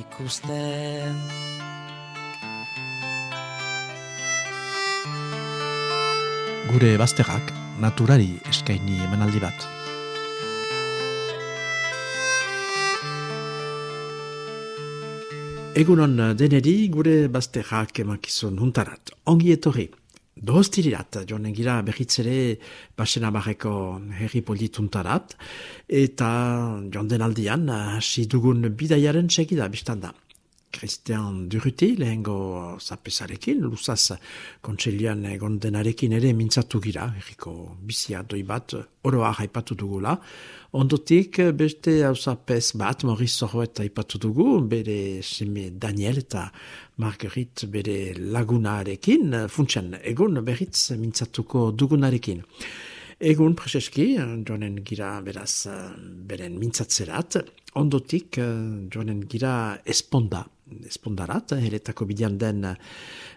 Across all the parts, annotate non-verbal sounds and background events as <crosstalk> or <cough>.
ikusten. Gure bazterrak naturari eskaini emanaldi bat. Egunon deneri gure bazterrak emakizun huntarat. Ongi etorri. Dohostirirat, joan gira behitzere basena barreko herri polituntarat, eta joan den aldian, hasi dugun bidaiaren segida biztanda. Christian Duruti, lehengo zapesarekin, luzaz kontselian egon denarekin ere mintzatu gira, herriko bizia doi bat, oroa haipatu dugula. Ondotik beste hausapez bat, Maurice Zorroet haipatu dugu, bere seme Daniel eta Marguerite bere lagunarekin, funtsan egun berriz mintzatuko dugunarekin. Egun preseski, joanen gira beraz beren mintzatzerat, ondotik joanen gira esponda, espondarat, heretako bidean den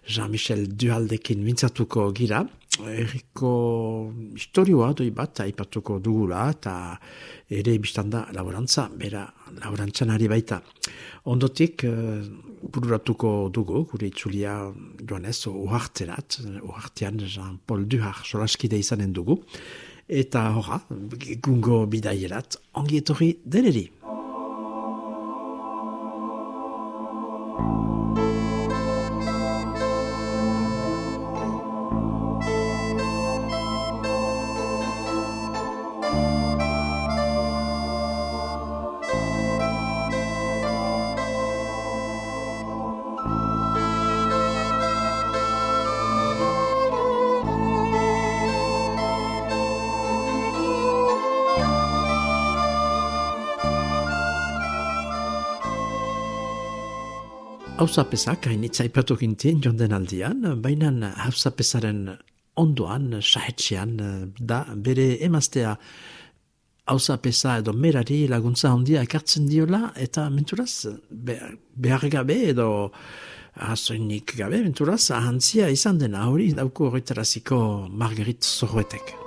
Jean-Michel Duhaldekin mintzatuko gira, erriko historioa doi bat aipatuko dugula eta ere biztanda laborantza, bera laborantzan ari baita. Ondotik, bururatuko dugu, gure itzulia joanez, uhartzerat, uhartean Jean-Paul Duhar solaskide izanen dugu, eta horra, gungo bidaierat, ongi etorri deneri. Hauzapesak hainitza ipatu gintien jonden aldian, baina hauzapesaren ondoan, sahetxean, da bere emaztea hauzapesa edo merari laguntza handia ekartzen diola, eta menturaz, behar gabe edo azoinik gabe, menturaz, ahantzia izan dena hori dauko horretaraziko Marguerite Zorroetek.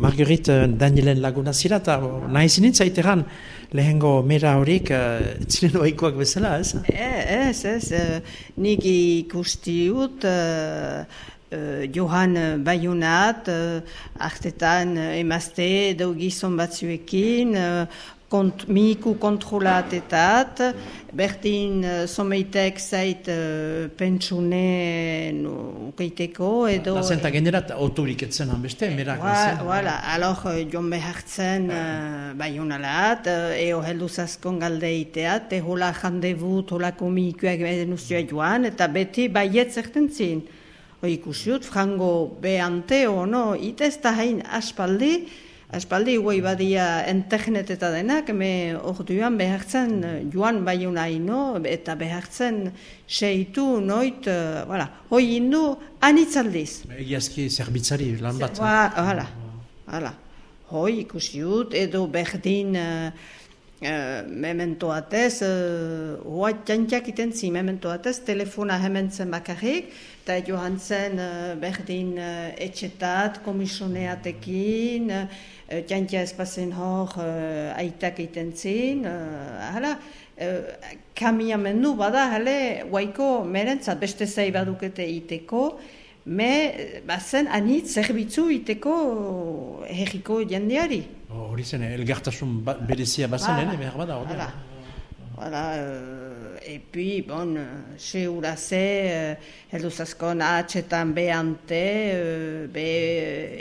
Marguerite Danielen laguna zira, eta nahi zinin zaiteran lehengo mera horik uh, ziren oikoak bezala, ez? Ez, ez, ez, nik ikusti ut, uh, uh, Johan Bayunat, uh, artetan uh, emazte edo gizon batzuekin, uh, kont, miku kontrolatetat, berdin uh, someitek zait uh, pentsune ukeiteko edo... Lazenta generat autorik etzen beste, merak zen. Voilà, alor joan behartzen uh, bai honalat, uh, eo helduzazkon galdeiteat, ehola jandebut, holako mikuak denuzioa joan, eta beti baiet zerten zin. Ikusiut, frango behante, no, itez da hain aspaldi, Aspaldi guai badia internet eta denak, me orduan behartzen joan bai no? eta behartzen seitu noit, uh, voilà, hoi indu anitzaldiz. Egiazki zerbitzari lan bat. Ba, hala, hala. Hoi ikusiut edo berdin uh, uh, mementoatez, uh, hoa txantxak iten zi mementoatez, telefona hemen zen bakarrik, eta johan zen uh, berdin uh, etxetat, komisioneatekin, jantia espazen hor aitak egiten zin, hala, uh, kamiamendu bada, hale, guaiko merentzat beste zai badukete iteko, me, bazen, anitz, zerbitzu iteko herriko jendeari. Hori zen, elgartasun ba, berezia bazen, ene, behar bada, hori. Hala, et puis, bon, se uraze, heldu zaskon atxetan behante, be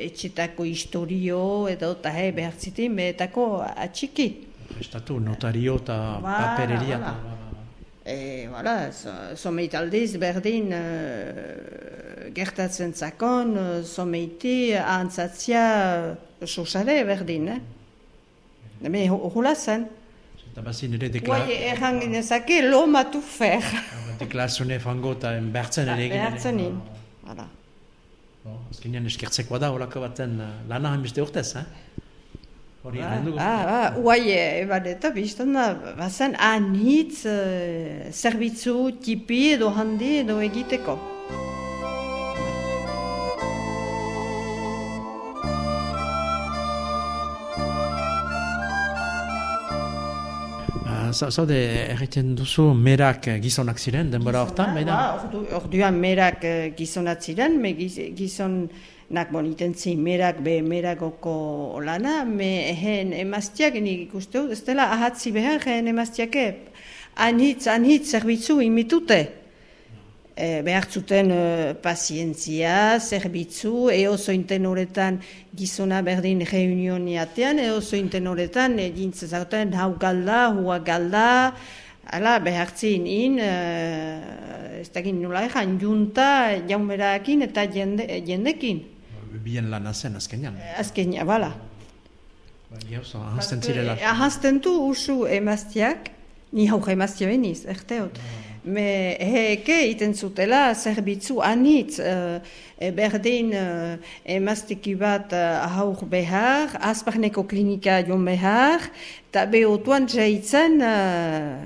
etxetako historio, edo eta he behar zitin, behetako atxiki. Estatu, notario eta papereria. E, voilà, someit aldiz berdin, uh, gertatzen zakon, uh, someiti, ahantzatzia, uh, sosare berdin, eh? Me hula zen. Eta bazin ere dekla... Guai, erran ginezake, lo matu fer. deklarazione fango eta bertzen ere egin. Behartzen nin. Hala. Azkenean eskertzekoa da, horako baten uh, lana hainbeste urtez, eh? Hori Ah, egin dugu. ah, guai, eban eta biztan da, bazen anitz uh, zerbitzu tipi edo handi edo egiteko. Zaude, erriten duzu merak eh, gizonak ziren, denbora hortan, baina? Ba, ordu, orduan merak uh, gizonat ziren, me giz, gizonak boniten zin merak be meragoko lana, me ehen emaztiak nik ikuste dut, ez dela ahatzi behar ehen emaztiake, anitz, anitz zerbitzu imitute. E, behar zuten e, pazientzia, zerbitzu, eo zointen horretan gizona berdin reunioniatean, eo zointen horretan egin zezauten hau galda, hua galda, Hala, behartzin in, uh, ez dakit nola ezan, junta jaumerakin eta jende, jendekin. Bien lana zen azkenean. Azken, bala. Ba, Gauza, ahazten zirela. Ahazten du usu emaztiak, ni hau emaztia beniz, erteot. Me heke iten zutela zerbitzu anitz, uh, berdin uh, emazteki bat uh, haur behar, azparneko klinika joan behar, eta behotuan jaitzen uh,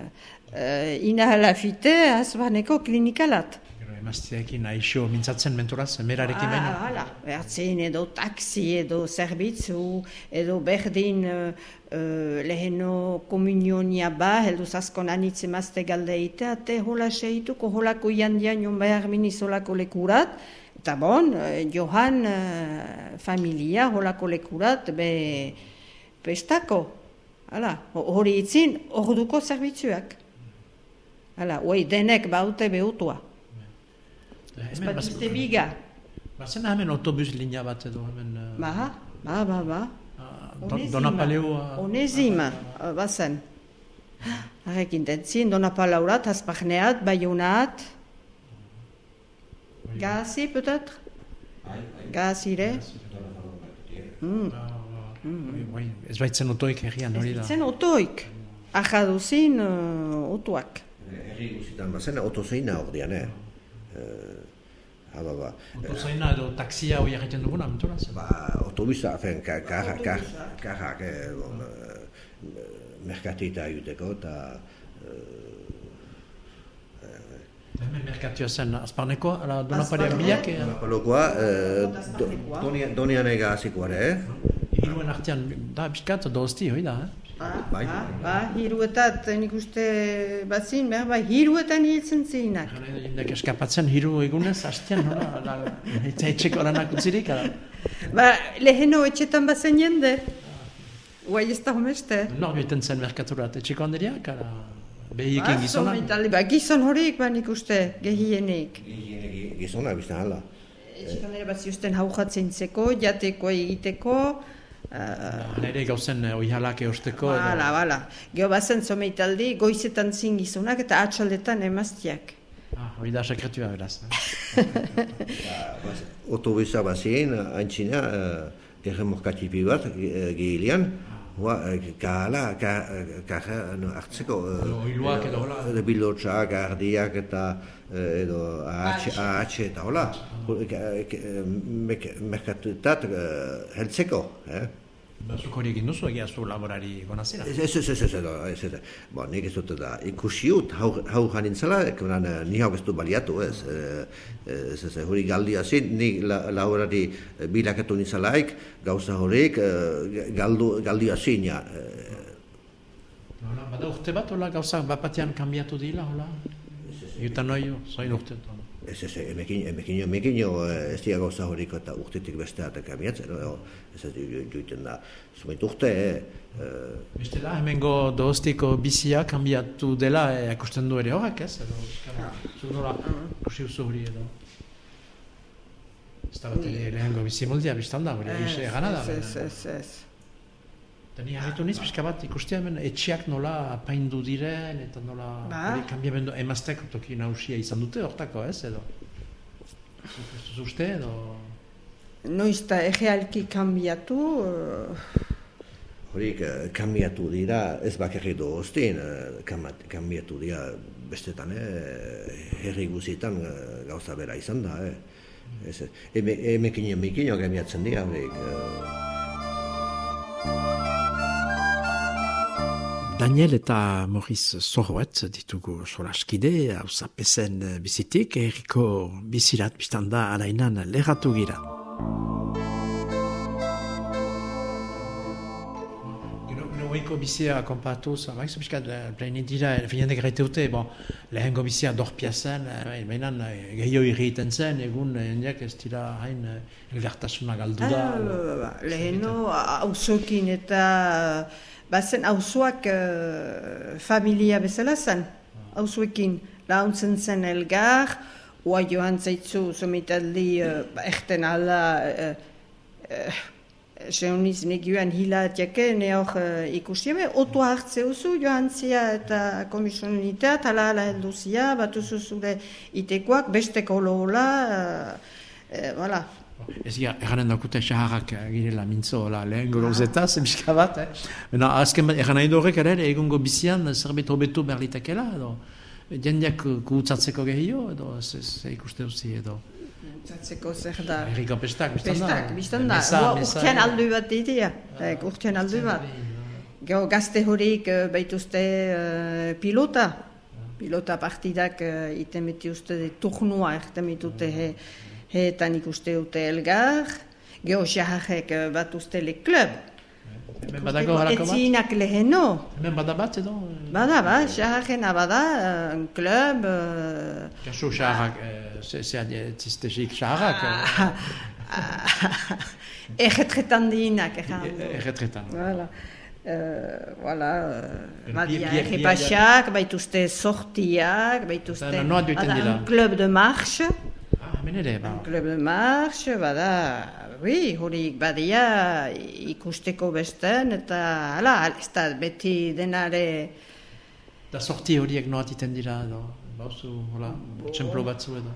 uh, inahalafite azparneko klinikalat. Emazteekin aixo mintzatzen menturaz, merarekin Ah, baino. hala, behartzen edo taksi edo zerbitzu edo berdin uh, uh, leheno komunionia ba, heldu zaskon anitze mazte galdeite, ate hola seituko holako jandian jon behar miniz holako lekurat, eta bon, uh, johan uh, familia holako lekurat be pestako. Hala, ho- hori itzin, orduko zerbitzuak. Hala, oi, denek baute behutua. Ez Hemen, bat baz- ite biga. Bazen hemen autobus linea bat edo hemen... eh, Ba, ba, ba, ba. ah, Don- Donapaleu... ah, Onezima, uh, bazen. Harrekin dentzin, Donapalaurat, Hasparneat, Bayonat. Gazi, peut-être Gazire. Mm. ah, ah, bai, Ez baitzen otoik herrian hori da. Zen otoik. Ajaduzin uh, otuak. Herri guztietan bazen, otozeina ordean, eh? Eh, ha, ba, ba. Otozaina edo taksia hori egiten duguna, menturaz. Ba, autobusa, fen, ka, karra, kar, karrak, eh, bon, eh, merkatita juteko, eta Hemen merkatioa zen azparneko, ala Donapaleak biak, eh, Palokoa, eh, do, donian, ega hasikoare, eh? hiruen artean, da, biskat, dozti hori da, eh? Bai. Ba, ba, hiruetat, nik uste batzin, behar, ba, hiruetan hiltzen zinak. Gara, Jendeak eskapatzen hiru egunez, hastean, nola, ala, eta etxeko lanak utzirik, ala. Ba, leheno etxetan bazen jende. Guai ez da homeste. Nor biten zen merkaturat, etxeko handeriak, ala, behiekin gizonak. Ba, ba, gizon horiek ba nik uste, gehienik. Gizona, biztan hala. Etxekan ere bat ziusten haujatzen zeko, jateko egiteko. Uh, Hala ere gauzen eh, oihalak eosteko, bala, bala. Geo bazen zomeitaldi, goizetan zin gizonak eta atxaldetan emaztiak. Ah, hori da sekretua beraz. eh? Autobusa bazien, haintzina, uh, erremorkatipi bat, eh, gehilean, Hua, eh, kahala, ka, ka, no, hartzeko... eh, Edo edo hola. edo Bilotxak, ardiak eta edo ahatxe, ahatxe eta hola. Merkatuetat uh, heltzeko, eh? Bazuk hori egin duzu, egia zu laborari gonazira. Ez, ez, ez, ez, ez, ez, ez, bo, nik ez dut da, ikusi ut, hau, hau janintzela, ekmenan, ni hau ez du baliatu, ez, eh, ez, ez, ez, hori galdia zin, ni la, laurari eh, bilakatu nintzelaik, gauza horiek, eh, galdu, galdia zin, ja, eh, bada urte bat, hola, gauzak bapatean kanbiatu dila, hola? Eta noio, zain urte. Ez, ez, emekin, emekin, emekin, ez dira gauza horiek eta urtetik beste eta kamiatzen, no, ez, ez, duiten da, zumait urte, eh, eh, Bestela, hemengo doostiko bizia kanbiatu dela, eh, ikusten du ere horrek, ez? Edo, euskara, zu nola, ikusi duzu hori edo. Ez da bat ere lehengo bizimoldia biztan da, hori egize gana da. Ez, ez, ez, ez. Eta ni harritu niz, pixka bat ikustea hemen etxeak nola apaindu diren, eta nola Ba. hori kanbiamendu emaztek toki nausia izan dute hortako, ez edo? Ez uste edo... Noiz eta egealki kanbiatu, uh, Horik, eh, kambiatu dira, ez bakarrik doztin, kambiatu dira bestetan, eh, herri guzietan eh, gauza bera izan da. Eh. Ez, eme, emekin emekin kambiatzen dira, horik. Eh. Daniel eta Maurice Zorroet ditugu solaskide, hau zapezen bizitik, erriko bizirat biztanda alainan leratu gira. Goiko bizia pleni dira, finendek gaite dute, bon, lehengo bizia dorpia zen, mainan, gehio irriten zen, egun, hendiak ez dira hain galdu da. Ah, leheno, hausokin eta, bazen hausoak uh, familia bezala zen, hausoekin, launtzen zen elgar, oa joan zaitzu, somitaldi, uh, erten ala, uh, uh, Seuniz negioan hilatiake, ne hor uh, ikusieme, otu hartze usu joan zia eta komisionita, tala ala helduzia, bat usu zure itekoak, besteko lola, uh, uh, voilà. Ez gira, eranen dakute xaharrak girela mintzo la, lehen gorozeta, zemska bat, eh? Bena, azken bat, eranen horrek ere, egongo bizian, zerbait hobetu berlitakela, edo, jendeak gutzatzeko gehio, edo, ze ikuste duzi, edo. Zatzeko zer da. Eriko pestak, biztan da. Pestak, biztan da. Urtean aldu bat ditia. Urtean aldu bat. Gero gazte horik baituzte uh, pilota. Pilota partidak uh, iten beti uste de turnua erten bitute he, heetan ikuste dute elgar. Gero xahajek bat uste le klub. Hemen badako harako bat? Etzinak leheno. Hemen bada bat edo? Bada, ba, xahajena bada, un klub. Kaso xahajak, zea ziztesik xahajak? Erretretan dienak, Erretretan. Voilà. Uh, voilà, badia errepaxak, baituzte sortiak, baituzte un club de marche. Hemen ere, ba. Club de marche, bada, oui, horik badia ikusteko besten, eta hala, ez da beti denare... Da sorti horiek noat iten dira, edo, bauzu, hola, txemplo batzu edo.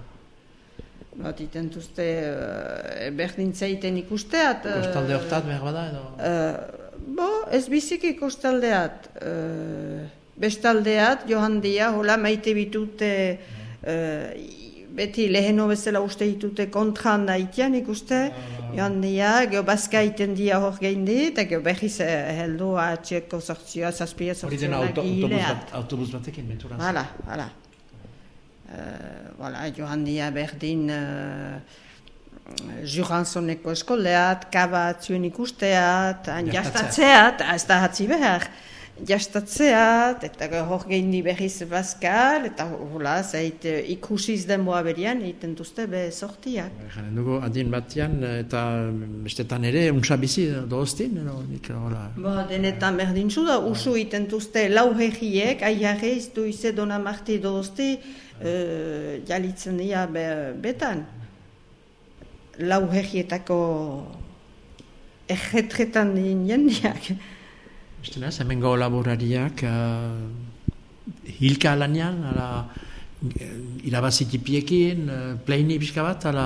Noat iten duzte, uh, berdin zaiten ikusteat. Kostalde hortat behar bada, edo? Uh, bo, ez biziki kostaldeat. Uh, bestaldeat, johan dia, hola, maite bitute... Uh, beti leheno bezala uste ditute kontran daitean ikuste, ah. joan dia, geho bazka iten dia hor geindi, eta geho behiz heldu atxeko sortzioa, zazpia sortzioa gileat. autobus batekin, menturaz. Hala, hala. Uh, joan dia berdin uh, Juranzoneko eskoleat, kaba atzuen ikusteat, jastatzeat, ez da hatzi behar jastatzeat, eta hor gehin di berriz bazkal, eta hola, zait ikusiz den boa berian, egiten duzte be sortiak. Jaren dugu adin batian, eta bestetan ere, untsa bizi doztin, no? nik hola. Ba, denetan berdin da, usu egiten duzte lau herriek, aiarre iztu ize dona marti dozti, uh, jalitzen dira be, betan. Lau herrietako erretretan jendiak. Beste naz, hemen gau laborariak uh, hilka alanean, ala, uh, irabazitipiekin, uh, pleini pixka bat, ala,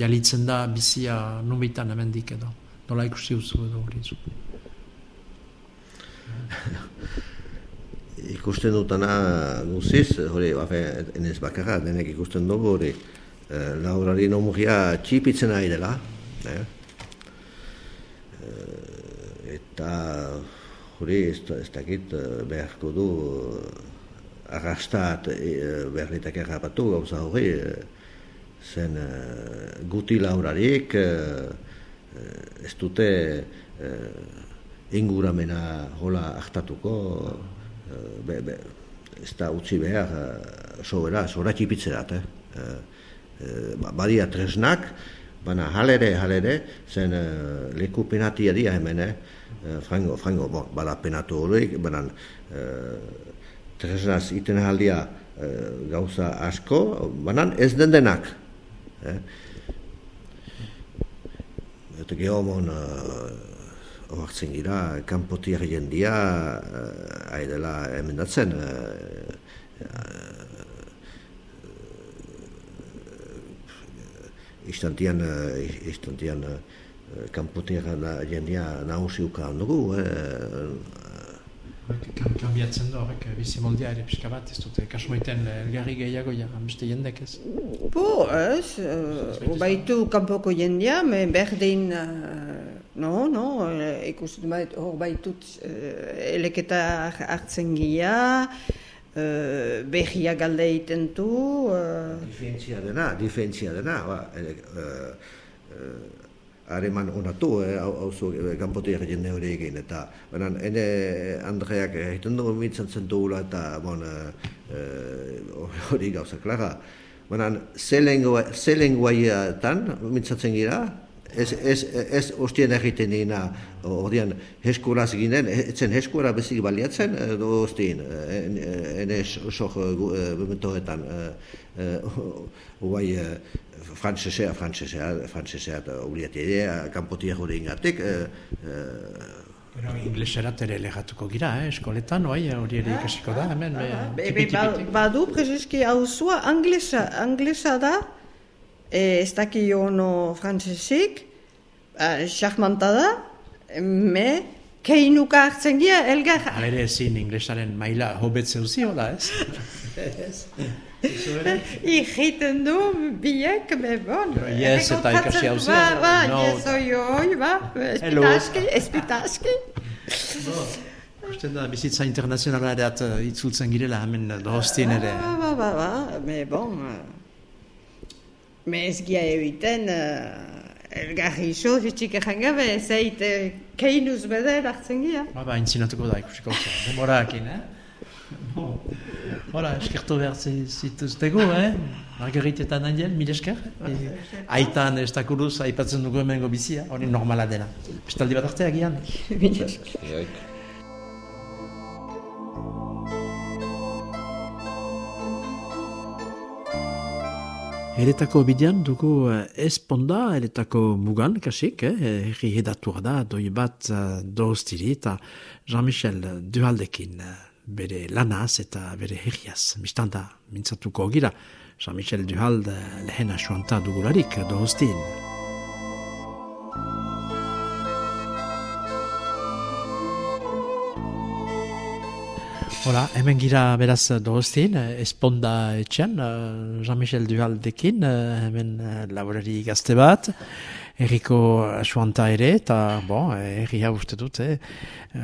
jalitzen da bizia numitan hemen dik edo. Nola ikusi uzu edo hori zu. <laughs> ikusten dutana guziz, hori, bafe, enez bakarra, denek ikusten dugu, hori, eh, laborari nomugia txipitzen ari dela, eh? Eta hori ez, ez dakit eh, beharko du eh, arrastat e, berritak errapatu gauza hori zen guti laurarik ez dute inguramena hola hartatuko be, be, ez da utzi behar sobera, sobera txipitzerat eh? ba, badia tresnak baina halere, halere, zen leku penatia dia hemen, eh? Uh, frango, frango, bon, bada penatu horiek, baina uh, tresnaz iten haldia uh, gauza asko, baina ez den denak. Eh? Eta gehomon, uh, oartzen gira, kanpotiak jendia, uh, aidela emendatzen, uh, istantian, istantian kanpotera na, jendea nahusiuka dugu, eh, Kambiatzen du horrek bizi moldia ere pixka bat, ez dute kasumaiten elgarri gehiago ja, beste jendek ez? Bo, ez, uh, baitu kanpoko jendea, me berdin, uh, no, no, ikusten bait, hor baitut uh, eleketa hartzen gira, uh, behia galde egiten du. Uh, Difentzia dena, difentzia dena, ba, uh, uh, hareman onatu, eh, hau zu, eh, kanpotiak jende hori egin, eta banan, ene Andreak egiten dugu mitzen zen dugula, eta bon, eh, hori gauza, klara. Banan, ze lenguaiatan mitzatzen gira, ez, ez, ez ostien egiten dina, ordean, heskuraz ginen, etzen heskura bezik baliatzen, edo ostien, ene sok momentoetan, guai, frantzesea, frantzesea, frantzesea, eta obliati ere, kanpotia jure ingatik. E, Pero ingleserat ere legatuko gira, eh, eskoletan, oai, hori ere ikasiko da, hemen, be, Badu, prezeski, hau zua, anglesa, anglesa da, e, ez daki ono frantzesik, xarmanta da, me, keinuka hartzen gira, elgar... Halere ezin inglesaren maila hobetzen duzi, hola, ez? <laughs> Egiten <laughs> du biek, me bon. Yes, eta ikasi hau Ba, ba, yes, oi, oi, ba, espitaski, espitaski. Usten da, bizitza internazionala ere at uh, itzultzen girela, hemen dohostien ere. Ba, ba, ba, ba, me bon. Me ez gia egiten, elgarri iso, hitzik egin gabe, zeit keinuz bede hartzen gia. Ba, ba, intzinatuko da ikusiko, demorakin, eh? Hola, eskertu behar zituztegu, eh? Marguerite eta Daniel, mil esker. Aitan ez dakuruz, aipatzen dugu hemen gobizia, hori normala dela. Pistaldi bat artea gian. Mil <laughs> esker. Eretako bidean dugu esponda, eretako mugan, kasik, eh? herri hedatua da, doi bat doztiri eta Jean-Michel Duhaldekin bere lanaz eta bere herriaz. Mistanda, mintzatuko gira, Jean-Michel Duhald lehena suanta dugularik dohostin. Hola, hemen gira beraz dohostin, esponda etxean, Jean-Michel Duhaldekin, hemen laborari gazte bat, erriko suanta ere, eta bon, erria uste dut, eh,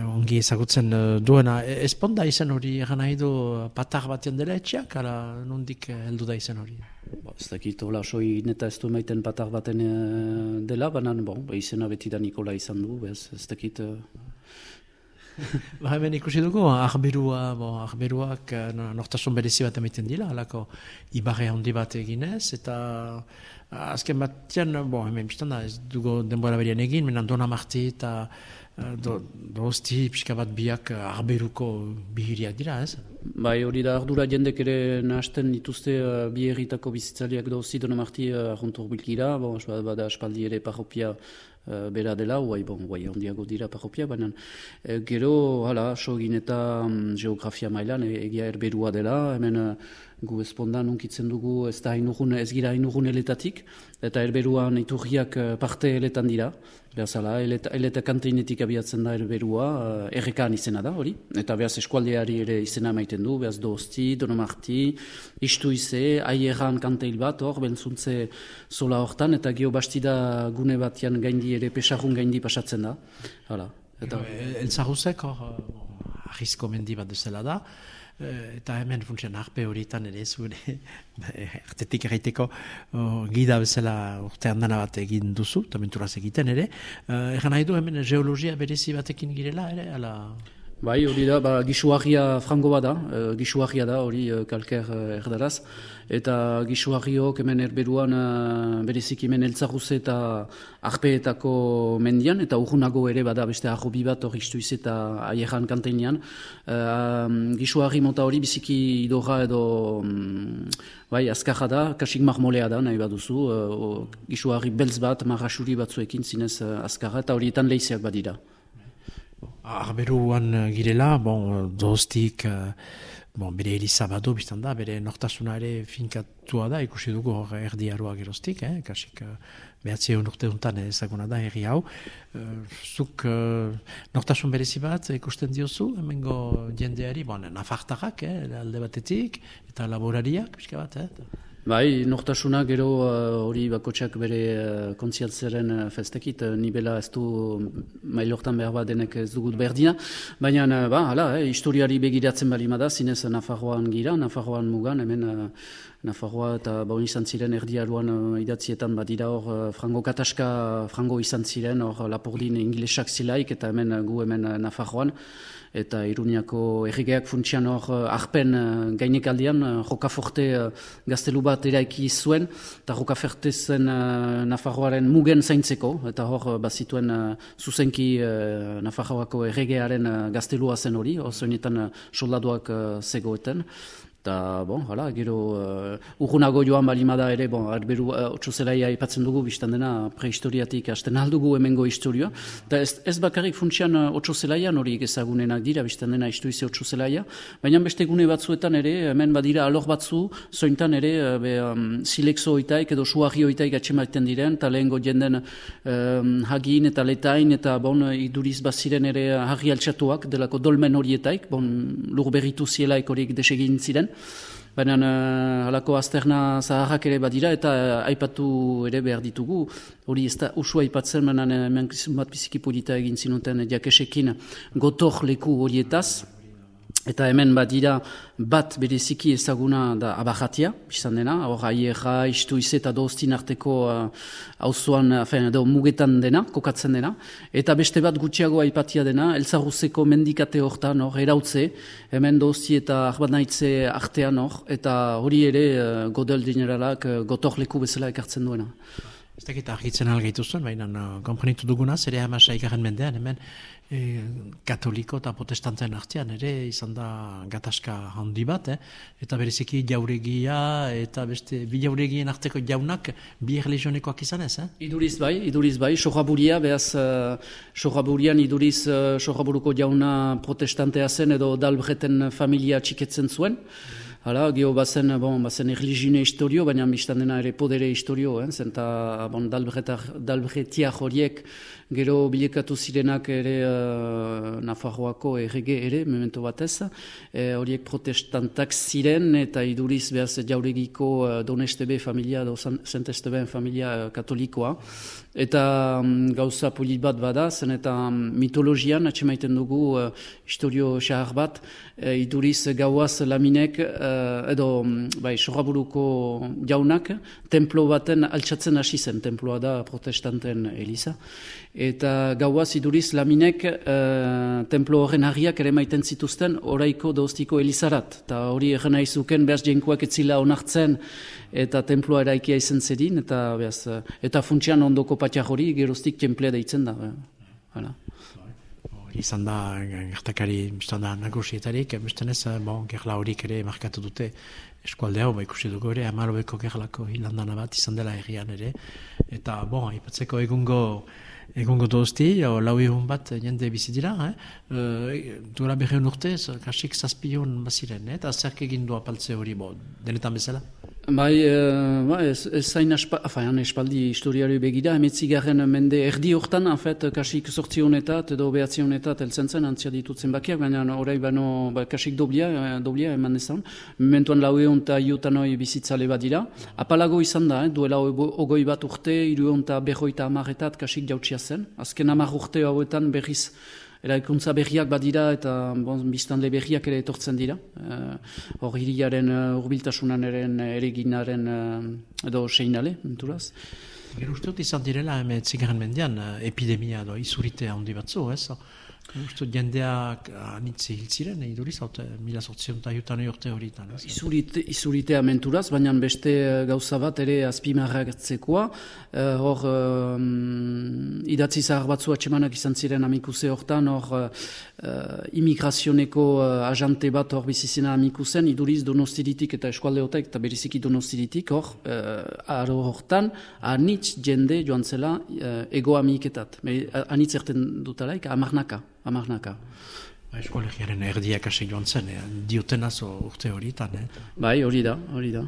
ongi ezagutzen duena. Esponda izan hori egan nahi du patar batean dela etxeak, ala nondik heldu da izan hori? Bo, ez dakit, hola, soi neta ez du maiten patar baten dela, banan, bon, izena beti da Nikola izan du, bez, ez dakit... <laughs> ba, hemen ikusi dugu, ahberua, bo, ahberuak nortasun berezi bat emiten dila, alako ibarre handi bat eginez, eta azken batean, bo, hemen biztan da, ez dugu denbora berian egin, menan dona marti eta do, dozti pixka bat biak arberuko bihiriak dira, ez? Bai, hori da ardura jendek ere nahasten dituzte uh, bi erritako bizitzaliak dozti dona marti uh, bilkira, bon, bada espaldi ere parropia uh, bera dela, guai, bon, guai, ondiago dira parropia, baina uh, gero, hala, sogin eta um, geografia mailan, e, egia erberua dela, hemen uh, gu espondan unkitzen dugu ez da hainugun, ez gira hainugun eletatik, eta erberuan iturriak parte eletan dira, Beazala, eleta, eleta kanteinetik abiatzen da erberua, uh, errekan izena da, hori. Eta behaz eskualdeari ere izena maiten du, behaz dozti, donomarti, istu ize, aieran kanteil bat, hor, bentzuntze zola hortan, eta geobastida gune batian gaindi ere, pesarun gaindi pasatzen da. Hala. Eta... Elzaruzek, hor, ahizko mendi bat duzela da, Eh, eta hemen funtsian arpe horietan ere zure <laughs> ertetik erraiteko gida bezala urte handana bat egin duzu, eta menturaz egiten ere. Uh, Egan nahi du hemen geologia berezi batekin girela ere, ala... Bai, hori da, ba, gisuarria frango bada, uh, gisuarria da, hori uh, kalker uh, erdaraz, eta gisuarriok hemen erberuan uh, berezik hemen eltzarruze eta arpeetako mendian, eta urgunago ere bada beste arrobi bat hori istuiz eta aieran kanteinean. Uh, gisuarri mota hori biziki idorra edo um, bai, azkarra da, kasik marmolea da, nahi baduzu, uh, gisuarri beltz bat, marrasuri batzuekin zinez azkarra, eta horietan lehizeak badira. Arberuan girela, bon, doztik, uh, bon, bere eriza badu biztan da, bere nortasuna ere finkatua da, ikusi dugu hor erdiaroa geroztik, eh? kasik behatzi egun urte duntan ezaguna da herri hau. Zuk nortasun berezi bat ikusten diozu, hemengo jendeari, bon, nafartarrak, eh? alde batetik, eta laborariak, pixka bat, eh? Bai, nortasuna gero hori uh, bere uh, kontzialtzaren uh, festekit, uh, nibela ez du mailortan behar bat denek ez dugut berdina, baina, uh, ba, hala, eh, historiari begiratzen bali da, zinez Nafarroan gira, Nafarroan mugan, hemen uh, Nafarroa eta baun izan ziren erdiaruan uh, idatzietan badira hor uh, frango kataska frango izan ziren hor lapordin inglesak zilaik eta hemen gu hemen uh, Nafarroan eta iruniako errigeak funtsian hor uh, arpen gainek aldean uh, jokaforte uh, gaztelu bat eraiki zuen. Eta jokaforte zen Nafarroaren mugen zaintzeko. Eta hor bazituen zuzenki Nafarroako errigearen uh, gaztelua zen hori, hor zoinetan soldaduak zegoeten Eta, bon, hala, gero, uh, urgunago joan balimada ere, bon, arberu, uh, otxozelaia ipatzen dugu, biztan dena, prehistoriatik hasten aldugu hemengo historioa. Eta ez, ez bakarrik funtsian uh, otxozelaian hori ezagunenak dira, biztan dena istuize otxozelaia, baina beste gune batzuetan ere, hemen badira alor batzu, zointan ere, uh, be, um, silexo oitaik edo suarri oitaik atxemaiten diren, eta lehengo jenden um, hagin eta letain, eta bon, iduriz baziren ere harri altxatuak, delako dolmen horietaik, bon, lur berritu zielaik horiek desegin ziren, Baina uh, halako azterna zaharrak ere badira eta uh, aipatu ere behar ditugu. Hori ez da usua aipatzen, baina hemen bat biziki polita egin zinuten diakesekin gotor leku horietaz. Eta hemen badira bat bereziki ezaguna da abajatia, biztan dena, hor aierra, istu ize eta doztin arteko hauzuan, uh, edo mugetan dena, kokatzen dena. Eta beste bat gutxiago aipatia dena, elzarruzeko mendikate hortan, hor, erautze, hemen dozti eta arbat nahitze artean hor, eta hori ere uh, godel dineralak uh, gotor leku bezala ekartzen duena. Ez dakit argitzen algaitu zuen, baina no, komprenitu duguna, zere hamasa ikarren mendean, hemen e, katoliko eta protestantzen artean ere izan da gatazka handi bat, eh? eta bereziki jauregia eta beste bi jauregien arteko jaunak bi erlegionekoak izan ez? Eh? Iduriz bai, iduriz bai, sojaburia, behaz uh, sojaburian iduriz uh, sojaburuko jauna protestantea zen edo dalbreten familia txiketzen zuen, Hala, geho bazen, bon, bazen erligine historio, baina biztan dena ere podere historio, eh? zenta bon, dalbretiak horiek gero bilekatu zirenak ere uh, Nafarroako errege ere, memento batez, e, horiek protestantak ziren eta iduriz behaz jauregiko uh, donestebe familia, do zentesteben familia uh, katolikoa. Eta um, gauza polit bat bada, zen eta um, mitologian, atxemaiten dugu, uh, historio xahar bat, uh, iduriz gauaz laminek, uh, edo, um, bai, soraburuko jaunak, templo baten altsatzen hasi zen, temploa da protestanten eliza eta gauaz iduriz laminek uh, templo horren harriak ere maiten zituzten oraiko doztiko elizarat. Eta hori egen nahi zuken behaz jenkuak etzila onartzen eta temploa eraikia izan zedin, eta, behaz, uh, eta funtsian ondoko patiak hori geroztik templea deitzen da. Hala. Izan da, gertakari, izan da, nagusietarik, beste ez, eh, bon, gerla horik ere markatu dute eskualde hau, ba, ikusi dugu ere, amarobeko gerlako hilandana bat izan dela egian ere, eta, bon, ipatzeko egungo, egongo dozti, o lau egun bat jende bizi dira, eh? E, duela berreun urtez, kasik zazpion baziren, eh? eta zerk egin du apaltze hori, bo, denetan bezala? Bai, bai ez, ez zain espaldi historiari begira, emetzigarren mende erdi hortan, afet, kasik sortzionetat edo behatzionetat elzen zen, antzia ditutzen bakiak, baina horrei baino ba, kasik doblia, eh, doblia eman ezan. Mementuan lau egun eta iutan hori bizitzale bat dira. Apalago izan da, eh, duela ogoi bat urte, iru egun eta behoita amaretat kasik jautsia zen. Azken amar urte hauetan berriz eraikuntza berriak badira eta bon, biztanle berriak ere etortzen dira. Uh, hor hiriaren uh, urbiltasunan eren ereginaren uh, edo seinale, menturaz. Gero uste dut izan direla, emetzigaren mendian, epidemia edo izurite handi batzu, ez? Uste jendeak anitzi hiltziren, iduriz, haute mila sortzion eta jutan urte horietan. Izurite, izuritea menturaz, baina beste eh, gauza bat ere azpimarratzekoa. Uh, hor, um, idatzi zahar batzu atxemanak izan ziren amikuse hortan, hor uh, imigrazioneko uh, agente bat hor bizizena amikusen, iduriz donostiritik eta eskualdeotek eta beriziki donostiritik, hor, uh, aro hortan, anitz jende joan zela uh, ego amiketat. Anitz erten dutalaik, amarnaka amarnaka. Ba, eskolegiaren erdiak hasi joan zen, eh? diotenazo urte horietan. Eh? Bai, hori da, hori da.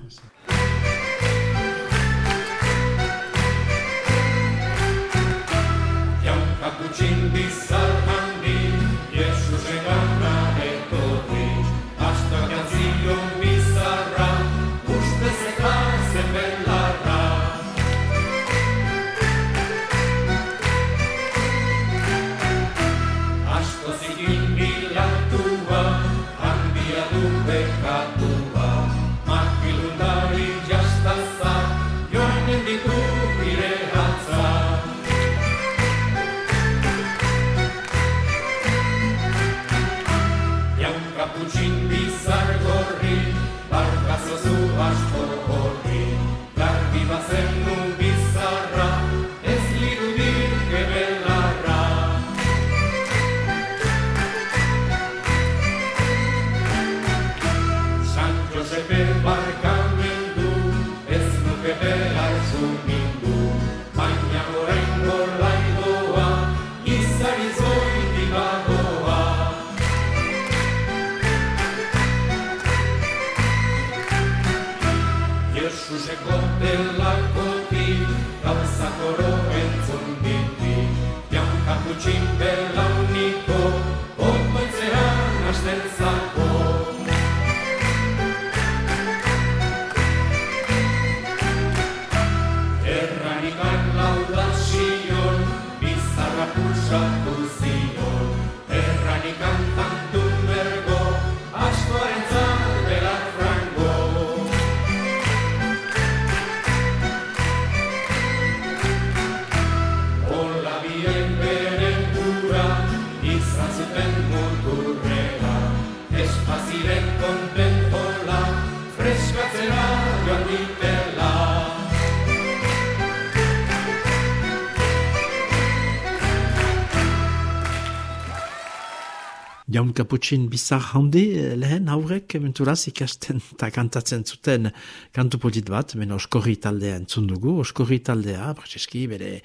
Kaputxin bizar handi eh, lehen haurek eventuraz ikasten eta <laughs> kantatzen zuten kantu polit bat, men oskorri taldea entzun dugu, oskorri taldea, Braceski, bere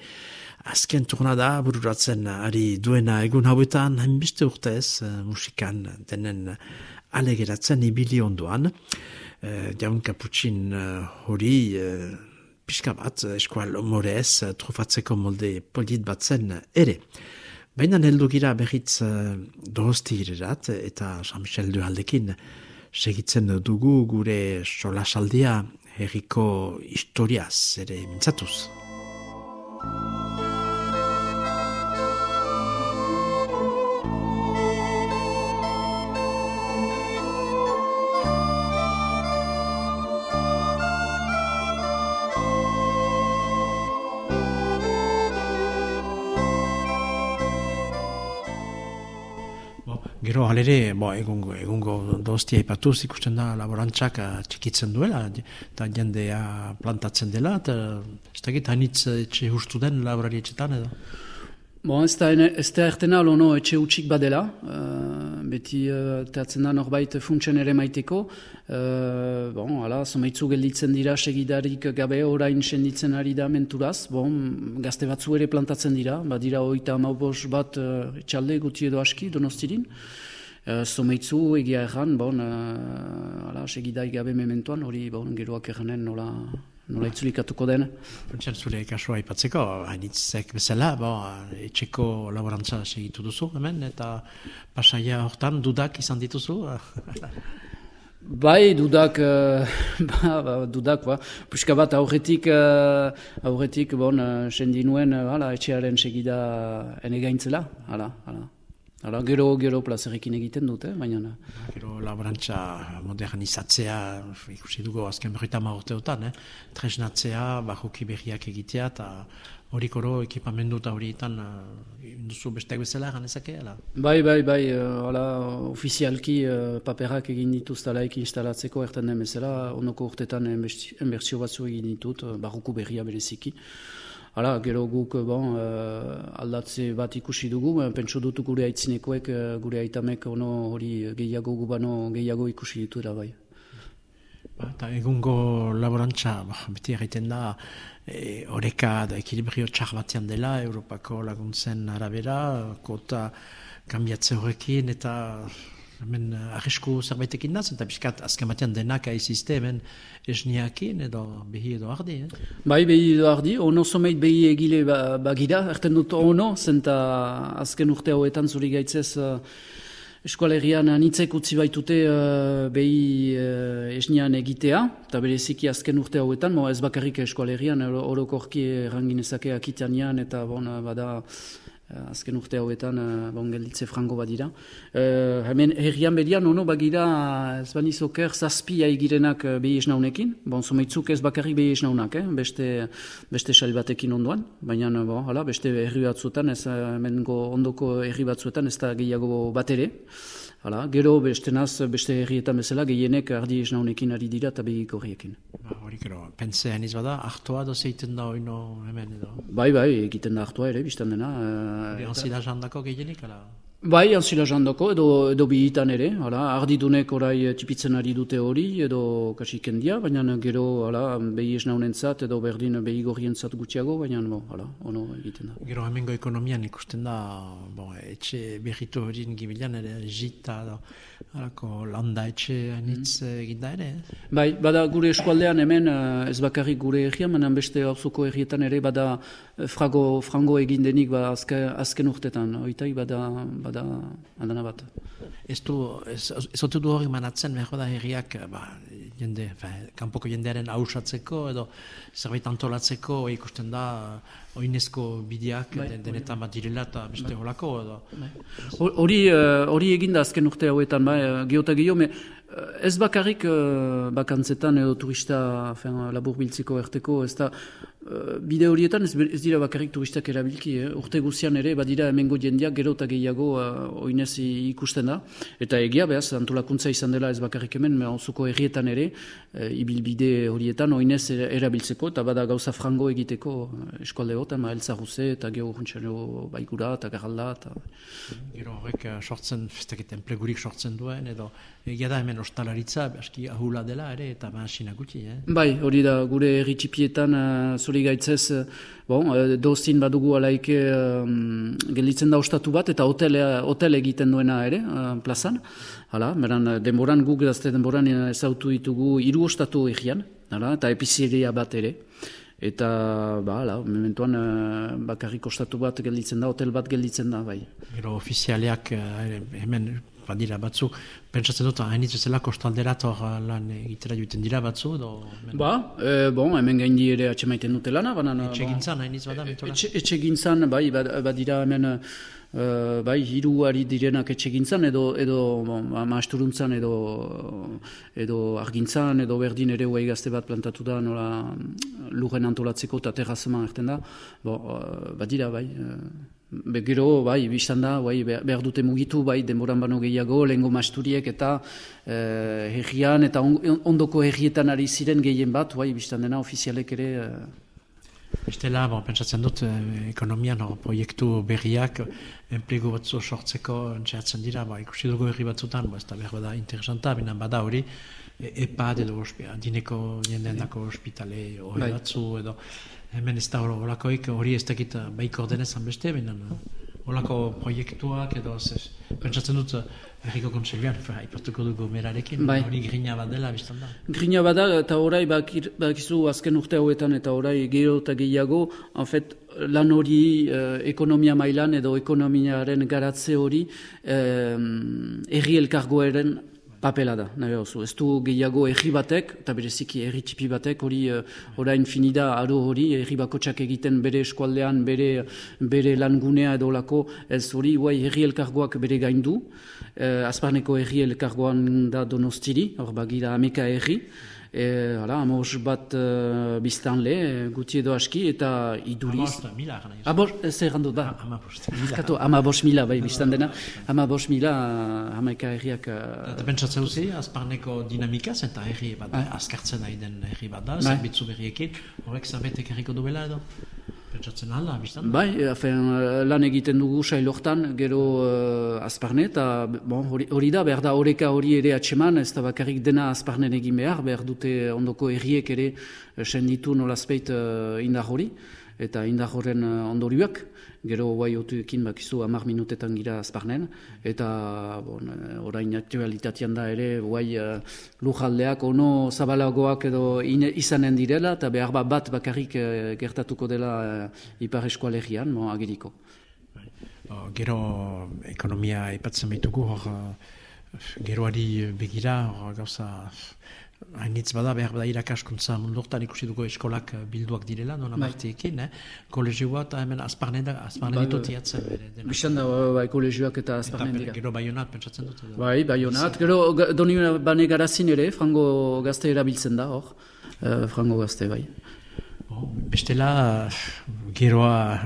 azken turnada bururatzen ari duena egun hauetan, hainbeste urtez eh, musikan denen alegeratzen ibili ondoan. Eh, Jaun kaputxin hori eh, pixka bat eskual morez trufatzeko molde polit bat zen ere. Baina heldu gira berriz uh, dohostigirerat eta San Michel du aldekin segitzen dugu gure solasaldia herriko historiaz ere mintzatuz. Gero halere, bo, egungo, egungo dostia ipatuz ikusten da laborantzak eh, txikitzen duela, eta jendea plantatzen dela, eta ez dakit hainitz etxe hustu den laborari etxetan edo. Bon, ez da, ez da ertena lono etxe utxik badela, uh, beti uh, teatzen da norbait funtsen ere maiteko. Uh, bon, ala, zomaitzu gelditzen dira segidarik gabe orain senditzen ari da menturaz. Bon, gazte batzu ere plantatzen dira, badira oita maubos bat uh, etxalde guti edo aski donostirin. Uh, zomaitzu egia erran, bon, uh, ala, segidaik gabe mementoan, hori bon, geroak erranen nola, nola itzulikatuko den. Pentsan zure kasua aipatzeko, hainitzek bezala, bo, etxeko laborantza segitu duzu hemen, eta pasaia hortan dudak izan dituzu. <laughs> Bai, dudak, uh, <laughs> ba, dudak, ba. Puska bat aurretik, uh, aurretik, bon, uh, sendi nuen, uh, etxearen segida ene gaintzela, hala, hala. Hala, gero, gero plazerekin egiten dute, baina, uh, Gero laborantza modernizatzea, ikusi dugu azken berrita urteotan, eh? tresnatzea, bajoki berriak egitea, eta horik oro ekipamendu eta horietan uh, duzu besteak bezala ganezake, ala? bai, bai, bai, uh, hala, ofizialki uh, paperak egin dituztalaik instalatzeko erten den bezala, onoko urtetan enbertsio batzu egin ditut, uh, barruku berria bereziki. Hala, gero guk bon, uh, aldatze bat ikusi dugu, uh, pentsu dut gure aitzinekoek, gure aitamek ono hori gehiago gubano gehiago ikusi ditu da bai. Ba, eta egungo laborantza, ba, beti egiten da, e, oreka da ekilibrio txar batean dela, Europako laguntzen arabera, kota kambiatze horrekin eta hemen uh, arrisku zerbaitekin nazen, eta biskat azken batean denak aizizte hemen esniakin edo behi edo ardi. Eh? Bai, behi edo ardi, ono someit behi egile ba, bagira, erten dut ono, zenta azken urte hauetan zuri gaitzez uh, eskualerian anitzek utzi baitute uh, behi uh, esnian egitea, eta bereziki azken urte hauetan, mo ez bakarrik eskualerian, orokorki erranginezake akitanean, eta bon, bada azken urte hauetan uh, bon, gelditze frango badira. Uh, hemen herrian bedian, ono bagira ez bani zoker zazpi haigirenak uh, behi esnaunekin. Bon, someitzuk ez bakarrik behi esnaunak, eh? beste, beste sal batekin ondoan. Baina bon, hala, beste herri batzuetan, ez hemen ondoko herri batzuetan ez da gehiago bat ere. Hala, gero beste naz, beste herrietan bezala, gehienek ardi esnaunekin ari dira eta behik horriekin. Ba, hori gero, pentsean izbada, hartua da zeiten da oino hemen edo? Bai, bai, egiten da hartua ere, biztan dena. Uh, jandako gehienik, ala? Bai, anzila jandoko, edo, edo bihitan ere, hala, ardidunek orai tipitzen ari dute hori, edo kasik endia, baina gero, hala, behi esnaunen zat, edo berdin behi gorrien zat gutxiago, baina, bo, hala, ono egiten da. Gero, hemengo ekonomian ikusten da, bo, etxe berritu hori gibilan ere, jita, do, halako, landa etxe anitz mm. egin da ere. Bai, bada gure eskualdean hemen, eh, ez bakarrik gure egia, manan beste hauzuko errietan ere, bada eh, frago, frango egin denik, ba, azken, azken urtetan, oitai, bada, bada aldana bat. Ez du, ez, ez du hori manatzen, behar da herriak, ba, jende, fa, kanpoko jendearen hausatzeko, edo zerbait antolatzeko, ikusten da, oinezko bideak, bai, denetan bat direla eta beste bai. holako, edo. Bai. Hori, uh, hori eginda azken urte hauetan, bai, geota gehiago, me, Ez bakarrik bakantzetan edo turista labur biltziko erteko, ez da bide horietan ez, ez dira bakarrik turistak erabilki, eh? urte guzian ere badira hemengo jendeak gero eta gehiago uh, oinez ikusten da. Eta egia behaz, antolakuntza izan dela ez bakarrik hemen, mehanzuko errietan ere, uh, ibilbide horietan oinez erabiltzeko, eta bada gauza frango egiteko eskualde hotan, ma elzarruze eta geho baigura eta garralda. Eta... Gero horrek sortzen, festaketen plegurik sortzen duen, edo egia da hemen ostalaritza, aski ahula dela ere, eta mahasina gutxi, eh? Bai, hori da, gure erritxipietan, uh, zuri gaitzez, uh, bon, uh, dozin badugu alaike um, gelitzen da ostatu bat, eta hotel, hotel egiten duena ere, uh, plazan. Hala, beran, denboran guk dazte denboran ezautu ditugu hiru ostatu egian, hala, eta epizeria bat ere. Eta, ba, hala, mementuan uh, bakarrik ostatu bat gelditzen da, hotel bat gelditzen da, bai. Gero ofizialeak hemen badira batzu, pentsatzen dut, hainitz bezala kostalderator lan egitera joiten dira batzu, edo... Ba, e, bon, hemen gain di ere atxemaiten dute lana, baina... Etxe gintzan, hainitz bada, metola? Etxe gintzan, bai, badira hemen... Uh, bai, hiru ari direnak etxegintzan edo edo bon, maasturuntzan edo edo argintzan edo berdin ere huai gazte bat plantatu da nola lujen antolatzeko eta terrazeman erten da. Bo, uh, badira, bai, Begero, bai, biztan da, bai, behar dute mugitu, bai, denboran bano gehiago, lehengo masturiek eta eh, herrian eta ondoko herrietan ari ziren gehien bat, bai, biztan dena ofizialek ere... Eh. Estela, bon, pentsatzen dut, eh, ekonomian no, proiektu berriak, enplegu batzu sortzeko entxeatzen dira, ba, ikusi dugu herri batzutan, ba, ez da behar da interesanta, binan bada hori, e, EPAD edo dineko jendean dako ospitale hori bai. batzu edo hemen ez da holakoik hori ez dakit eh, baiko denezan beste, baina eh, holako proiektuak edo ez, pentsatzen dut eh, erriko kontseiluan, ipatuko dugu merarekin, bai. hori grina bat dela biztan da. Grina bat da, eta orai bakizu azken urte hauetan eta orai gero eta gehiago, en fet, lan hori ekonomia mailan edo ekonomiaren garatze hori eh, erri elkargoaren papela da, nahi hau Ez du gehiago erri batek, eta bereziki erri txipi batek, hori uh, orain finida aro hori, erri bakotsak egiten bere eskualdean, bere, bere langunea edo lako, ez hori, guai erri elkargoak bere gaindu, uh, azparneko erri elkargoan da donostiri, hor bagira ameka erri, e, hala, amos bat uh, biztan le, guti edo aski, eta iduriz... Ama mila, gana Abos, ez errandut, ba. Ama bost mila. Kato, ama bost mila, bai, biztan dena. Ama bost mila, hamaika erriak... Eta pentsatzen duzi, azparneko dinamika, zenta erri bat, azkartzen nahi den erri bat da, zerbitzu berriekin, horrek zerbetek erriko duela edo? Pentsatzen alda, biztan? Bai, afen, lan egiten dugu sailortan, gero uh, azparne, eta bon, hori, da, behar da horeka hori ere atseman, ez da bakarrik dena azparnen egin behar, behar dute ondoko erriek ere senditu nolazpeit uh, indar hori. Eta indar horren uh, ondorioak, gero guai otuekin bakizu amar minutetan gira azparnen, eta bon, eh, orain aktualitatean da ere guai uh, lujaldeak ono zabalagoak edo ine, izanen direla, eta behar bat bakarrik uh, gertatuko dela uh, ipar eskualegian, no, agiriko. O, gero ekonomia ipatzen baitugu hor geroari begira hor gauza hainitz bada behar bada irakaskuntza mundurtan ikusi dugu eskolak uh, bilduak direla nona Bai. martiekin, eh? kolegioa eta hemen azparnen da, Bai, ditut bere dena. Bistan da, bai, kolegioak eta bere- dira. gero baionat pentsatzen dut. Bai, bai honat. Gero, doni bane garazin ere, frango gazte erabiltzen da, hor. Eh, frango gazte, bai. Bo, bestela geroa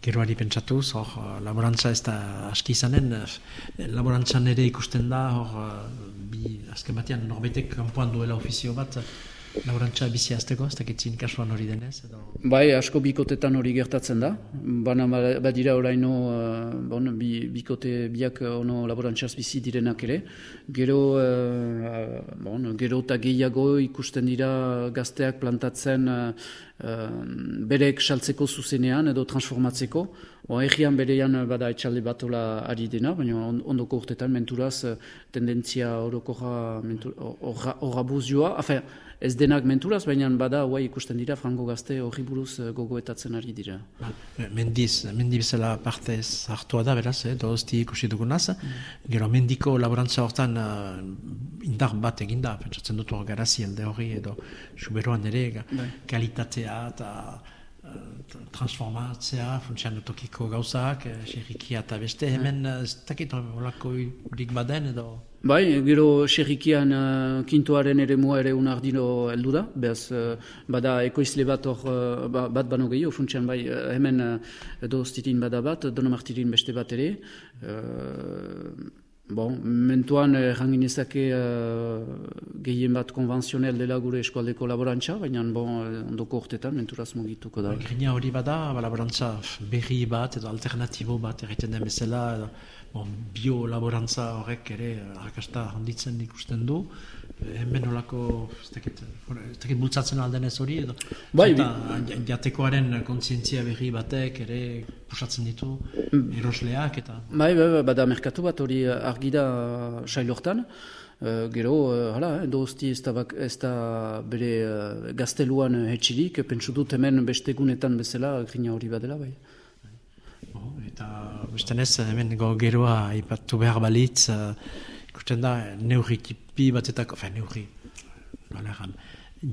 geroari pentsatuz, hor, laborantza ez da aski izanen, eh, laborantzan ere ikusten da, hor, eh, bi, azken batean, norbaitek kanpoan duela ofizio bat, laborantza bizi azteko, ez dakitzin kasuan hori denez, edo... Bai, asko bikotetan hori gertatzen da. Bana ba- badira oraino, uh, bon, bi, bikote biak ono laborantzaz bizi direnak ere. Gero, uh, bon, gero eta gehiago ikusten dira gazteak plantatzen uh, berek saltzeko zuzenean edo transformatzeko. O, egian berean bada etxalde batola ari dena, baina on- ondoko urtetan menturaz eh, tendentzia orokorra horra horra buzioa, afen, ez denak menturaz, baina bada guai ikusten dira frango gazte horri buruz eh, gogoetatzen ari dira. Ba, mendiz, mendi bezala partez hartua da, beraz, eh, dozti ikusi dugunaz. Gero, mendiko laborantza hortan uh, indar bat eginda, pentsatzen dut hor garazi elde hori, edo suberoan ere, Bai. kalitatea eta transformatzea, funtsian tokiko gauzak, xerrikia eta beste, hemen eh, ez dakit holako rik baden, edo... Bai, gero xerrikian uh, kintoaren ere mua ere unardino heldu da, behaz uh, bada ekoizle bat hor, uh, ba- bat bano gehiago, funtsian bai, uh, hemen uh, doztitin bada bat, donomartirin beste bat ere. Uh, bon, mentuan errangin ezake uh, gehien bat konvenzionel dela gure eskualdeko laborantza, baina bon, eh, ondoko urtetan menturaz mugituko da. Grina hori bada, ba, laborantza berri bat edo alternatibo bat egiten den bezala, bon, biolaborantza horrek ere arrakasta handitzen ikusten du. Eh, Hemen olako, ez dakit, ez dakit bultzatzen aldenez hori, edo Bai, eta jatekoaren kontzientzia berri batek ere pusatzen ditu erosleak eta... Bai, bai, bai, bada merkatu bat hori eh, argi da sailortan. Uh, gero, uh, hala, eh, dozti ez da, bak, ez da bere uh, gazteluan hetxilik, pentsu dut hemen beste egunetan bezala grina hori badela, bai. Bo, eta bestenez, hemen go geroa ipatu behar balitz, ikusten da, neurri tipi batetako, fe, neurri, nola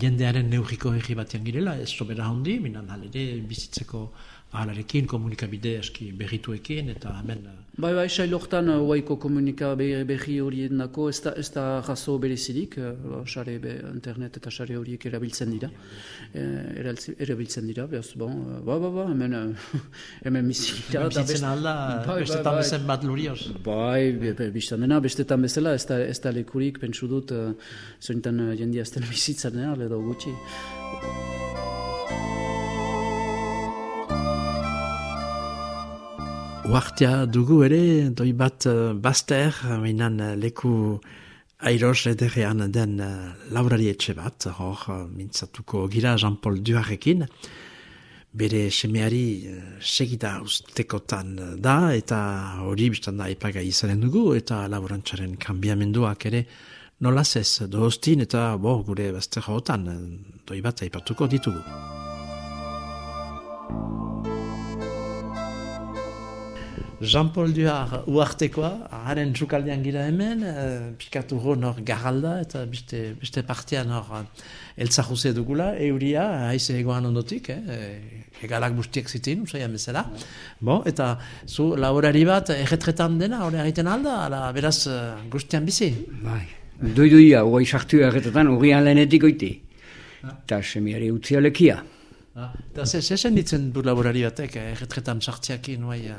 jendearen neurriko herri batean girela, ez sobera handi, minan halere bizitzeko ahalarekin, komunikabide eski berrituekin, eta hemen, uh, Bai, bai, sailortan uh, huaiko komunika be- berri horien dako, ez da, ez da jaso berezirik, uh, sare be, internet eta sare horiek erabiltzen dira, eh, eraltzi- erabiltzen dira, behaz, bon, uh, ba, ba, ba, hemen, uh, <laughs> hemen bizita. hemen bizitzen alda, <laughs> Bai, beste bai, bai. bezen bat lurioz. Bai, be, be, biztan dena, bestetan bezala, ez da, ez da lekurik, pentsu dut, uh, zointan uh, jendia ez dena bizitzan, eh, edo gutxi. Uartia dugu ere, doi bat uh, baster, minan uh, leku airos ederrean den uh, laurari etxe bat, hor uh, mintzatuko gira Jean-Paul Duarrekin, bere semeari uh, segida ustekotan da, eta hori biztan da ipaga izanen dugu, eta laborantzaren kanbiamenduak ere nolaz ez dohostin, eta bo, gure baster hotan, doi bat aipatuko ditugu. Jean-Paul Duar uartekoa, haren txukaldean gira hemen, uh, pikatu hor hor garralda, eta beste, beste partean hor uh, eltzahuse dugula, euria, haize egoan ondotik, eh, egalak bustiek zitin, usaian bezala. Bo, eta zu laborari bat erretretan dena, hori egiten alda, ala, beraz uh, guztian bizi. Bai, doidoia, guai sartu erretetan, hurrian lehenetik oiti. Eta semiari utzi alekia. Ah, Eta ze, ze zen ditzen du laborari batek, eh, erretretan sartziakin, uh,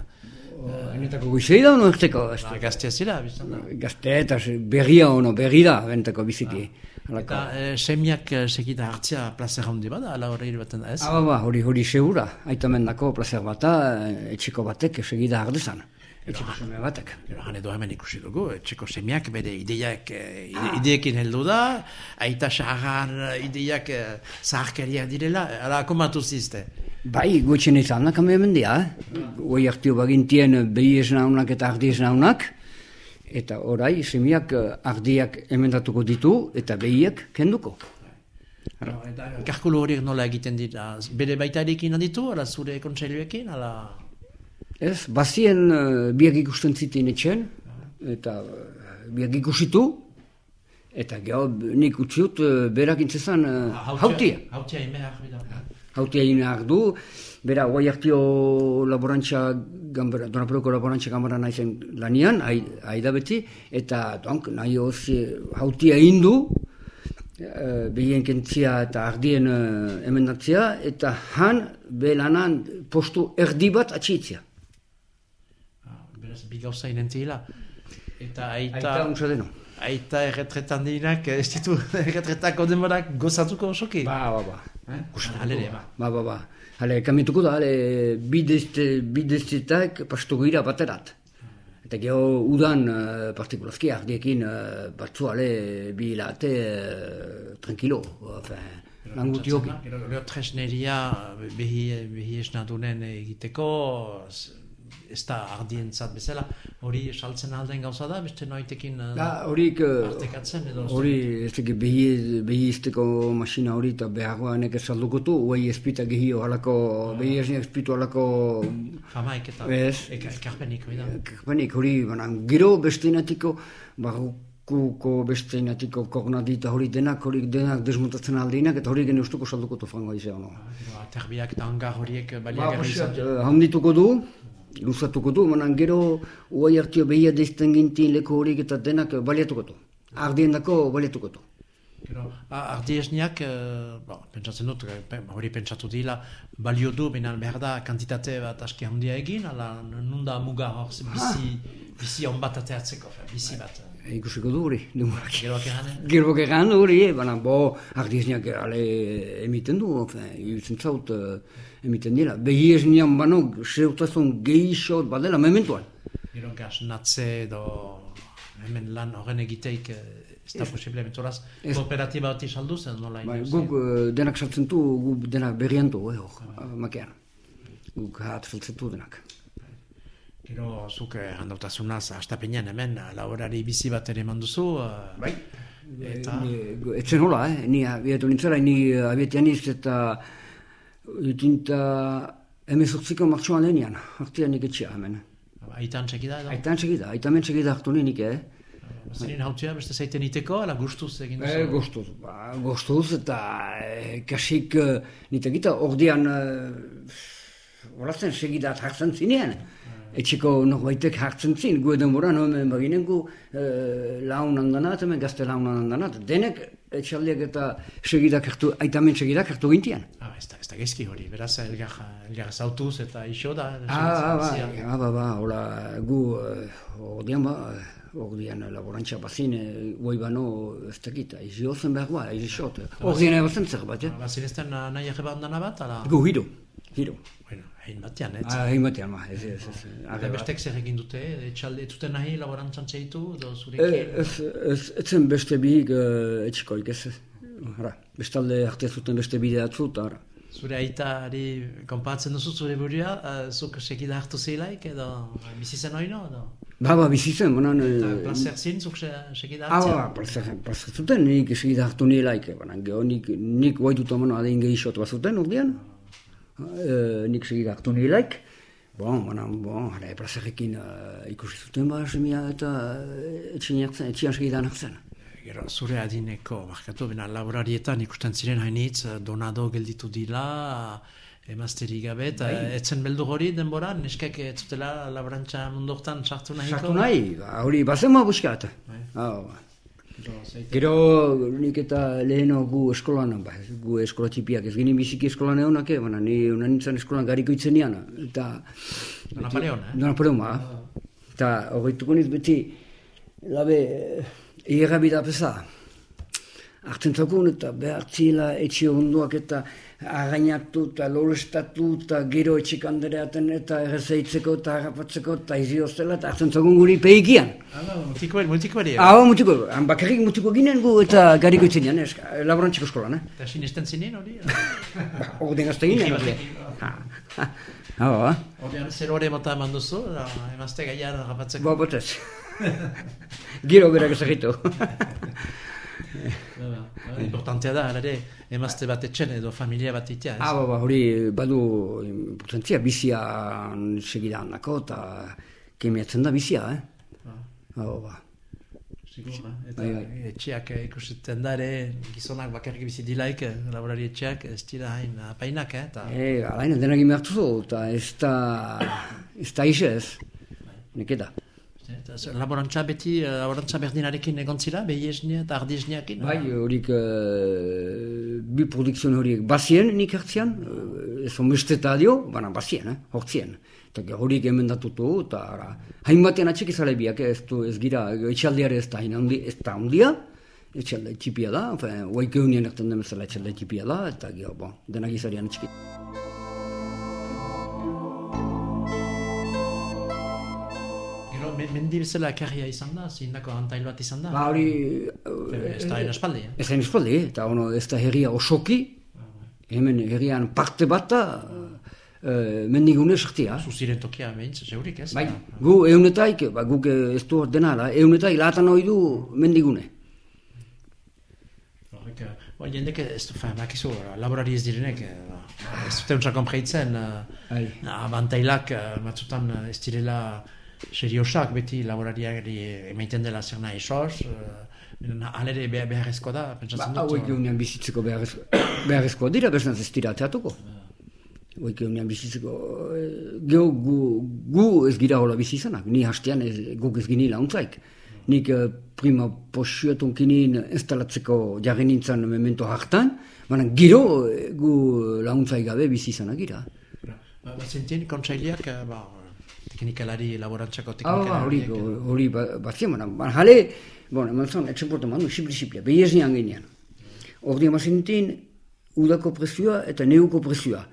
Benetako goizei da ono erteko, ba, gaztea zira, biztan da. Gazte eta berria ono, berri da, benetako biziki. Halako. Eta eh, semiak eh, segida hartzia plazer handi bada, laborari baten da ez? Aba, ba, hori hori segura, aitamendako placer bata, eh, etxeko batek segida ardezan. Etxeko seme batek. Gero, han edo hemen ikusi dugu, etxeko semiak bere ideiak, eh, ide, ideekin heldu da, aita sagar ideiak eh, zaharkariak direla, ala komatu zizte. Bai, gutxen izan, nakame hemen dia, eh? Goi hartio bagintien behi esnaunak eta ardi esnaunak, eta orai semiak eh, ardiak emendatuko ditu eta behiak kenduko. Eta kalkulu horiek nola egiten dira, bere baitarekin ditu, ala zure kontseiluekin, ala... Ez, bazien uh, biak ikusten zitin etxen, eta uh, biak ikusitu, eta geho nik utziut uh, berak intzezan uh, hautia. Hautia inbehar, Hautia inak du, bera, guai hartio laborantza, gambara, donaperoko laborantza gambara naizen lanian, ai- aida beti, eta donk, nahi hozi hautia indu, uh, behien kentzia eta ardien uh, emendatzea, eta han, belanan postu erdi bat atxitzia. Ah, Beraz, bi gauza inentzila. Eta aita... Aita untsa deno. Aita erretretan dinak, ez ditu <laughs> erretretako denborak gozatuko osoki. Ba, ba, ba. Eh? Alere, ba. Ba, ba, ba. Hale, kamituko da, hale, bidezte, bideztetak pastu gira baterat. Eta geho udan uh, partikulazki ardiekin uh, batzu hale bi hilate uh, tranquilo. Enfin, lan gutioki. Gero, tresneria behi, behi esnadunen egiteko, ez da ardientzat bezala, hori saltzen alden gauza da, beste noitekin eh, Da, horik, uh, partekatzen edo... hori, ez dakit, behi, masina hori eta behagoanek ez saldukotu, uei espita gehio halako, behi esnek espitu halako Famaik eta Ez. eka- ekarpenik, hori da. Kapanik hori, banan, gero besteinatiko, barrukuko besteinatiko kognadita hori denak, hori denak desmontatzen aldinak, eta hori gene ustuko salduko tofango izan. No. Gero, aterbiak eta hangar horiek Ba, baliagarri izan. eh, handituko du, luzatuko du, banan gero uai hartio behia deizten gintin leko horiek eta denak baliatuko du. Ardien dako baliatuko du. Ardi esniak, eh, bo, pentsatzen dut, eh, hori pentsatu dila, balio du, benen behar da kantitate bat aski handia egin, ala nunda muga hor, ze bizi, bizi on bat ateatzeko, fe, bizi bat. E, ikusiko du hori, demorak. Geroak egan, Gero gegan hori, eh, baina bo, ardiesniak ale emiten du, irutzen zaut eh, emiten dira. Behi esnian bano, seutazun gehixot badela, mementuan. Gero gas natze edo hemen lan horren egiteik eh, ez da posible mentoraz Ez. kooperatiba bat saldu zen nola Bai, inoiz, guk eh, denak sartzen du, guk denak berriantu, eh, hor, makean. Guk hat sartzen du denak. Gero zuk eh, handautasunaz astapenean hemen laborari bizi bat ere eman duzu eh, Bai. eta Ni, etzen hola, eh? Ni abiatu nintzera, ni abietian iz eta itinta emezortziko martxoan lehenian, hartian etxea hemen. aitan txekida edo Aitan segida, aitamen segida hartu ninik, eh? Zerin hautzea beste zaiten iteko, ala gustuz egin duzu. Eh, gostuz, ba, gostuz eta eh, kasik eh, nitakita ordean eh, horazen segidat hartzen zinean. Etxeko norbaitek hartzen zin, gu edan boran, hemen baginen gu eh, laun handanat, hemen gazte laun handanat, denek etxaldiak eta segidak hartu, aitamen segidak hartu gintian. Ah, ez da, ez da gezki hori, beraz elgar, elgar zautuz eta iso da. Ah, ah, ba, ah, ba, ba, hola, gu eh, ordean ba, eh, ordean laborantza bazin, eh, goi bano, ez dakit, izi hozen behar ba, izi xot. Ordean ebazen zer bat, eh? Ba, zinezten uh, nahi ege bandana bat, ala? Gu hiru, hiru. Bueno, hein batean, ez? Ah, egin batean, ma, ez, ez, ez. Eta bestek zer egin dute, etxalde, ez zuten nahi laborantzan txeitu, edo Eh, zurekin? Ez, ez, ez zen beste biik uh, etxikoik, ez. Hara, bestalde arte zuten beste bide atzu, eta hara. Zure aitari konpatzen duzu zure burua, uh, zuk segida hartu zilaik, edo bizi zen oino, edo? Ba, ba, bizi zen, banan... Eta eh, placer zin, zuk se- segida Ah, hartzea? ba, plazer, plazer zuten, nik segida hartu nilaik, banan, geho, nik, nik guaitut amano adein gehixot bazuten, ordean. Uh, nik segida hartu nilaik. Bon, banan, bon, hara, plazerrekin uh, ikusi zuten, ba, semia eta uh, etxian hartzen, etxian segidan hartzen. Gero, zure adineko, markatu, bena laborarietan ikusten ziren hainitz, eh, donado gelditu dila, emazterik gabe, eta etzen beldu hori denbora, neskek ez zutela laborantza mundoktan sartu nahiko? Sartu nahi, ba, hori, bazen ma buskat. Ah, ba. Gero nik eta leheno gu eskolan, ba, gu eskola txipiak, ez ginen biziki eskolan egonak, eh, baina ni unan nintzen eskolan gariko itzen nian, eta... Don Napoleon, eh? Don Napoleon, ba. Eta horretuko niz beti, labe, egerra bida pesa. hartzen zakun eta behartzila etxe onduak eta againatu eta lorestatu eta gero etxik handereaten eta errezeitzeko eta harrapatzeko eta izi hostela eta hartzen zakun guri peikian. Hala, mutiko bari, mutiko bari. Hau mutiko, han bakarrik mutiko ginen gu eta gariko itzenean, ez, laborantziko eskolan, eh? Eta sinesten zinen hori? <laughs> Ba, Orden gazte ginen, hori. Ha, ha. Hau, ha? Horrean zer hori mota eman duzu, emazte gaian rapatzeko. Ba, botez. Gero berak ezagitu. <laughs> Ba, ba, ba, Importantea da, hala ere, emazte bat etxen edo familia bat itea? Ah, ba, ba, hori badu importantzia bizian segidan dako eta kemiatzen da bizia, eh? Ba, Hau, ba. sigur, ba. Eta Bai, bai. etxeak eh, ikusten da ere, gizonak bakarrik bizi dilaik, eh, laborari etxeak, ez dira hain apainak, eh? Eta, E, alain, denak imertu zu, eta ez da, ez da ez. Eta laborantza beti, eh, laborantza berdinarekin egon zira, behi eta ardi? Bai, horik eh, bi produkzion horiek bazien nik hartzian, eh, ez onbeste eta dio, baina bazien, eh, hortzien. Eta horik emendatutu, eta ara, hainbatean atxik izale biak, ez du, ez gira, etxaldiare ez da handi, ez da handia, etxalde txipia da, oaik egunien erten den bezala etxalde txipia da, eta gero, bon, denak izarian atxikit. Mendi bezala ekarria izan da, zindako antail bat izan da? Ba hori, Ez da hain aspaldi, eh? ez espaldi, eta ono, ez da herria osoki, hemen herrian parte bat da, eh, mendigune sartia. Zuziren tokia behintz, zeurik, ez? Bai, gu eunetaik, ba, guk eh, ez du dena da, eunetaik latan hori du mendigune. Horrek, eh, ba, jendek ez du, fa, bakizu, laborari ez direnek, eh, ba, ez dute untsa kompreitzen, Bai. uh, abantailak, uh, batzutan eh, ez direla seriosak beti laborariari emaiten dela zer nahi sos, uh, alere behar, beharrezko da, Ba, pentsatzen dut. hauek egunean bizitzeko beharrezko, beharrezkoa dira, beznaz ez dira ateatuko. Hauek egunean bizitzeko, eh, geho gu, gu ez gira hola bizi izanak, ni hastean ez, guk ez gini launtzaik. Nik eh, prima posioeton kinin instalatzeko jarri nintzen memento hartan, baina giro eh, gu launtzaik gabe bizi izanak gira. Ba, ba, eh, ba, teknikalari, laborantzako Ah, ba, hori, teknikalari. hori ba- batzien, baina, baina jale, bon, eman zon, etxen porta mandu, xipli-xiplia, behiez nian ginean. Ordian mazintin, udako prezioa eta neuko prezioa.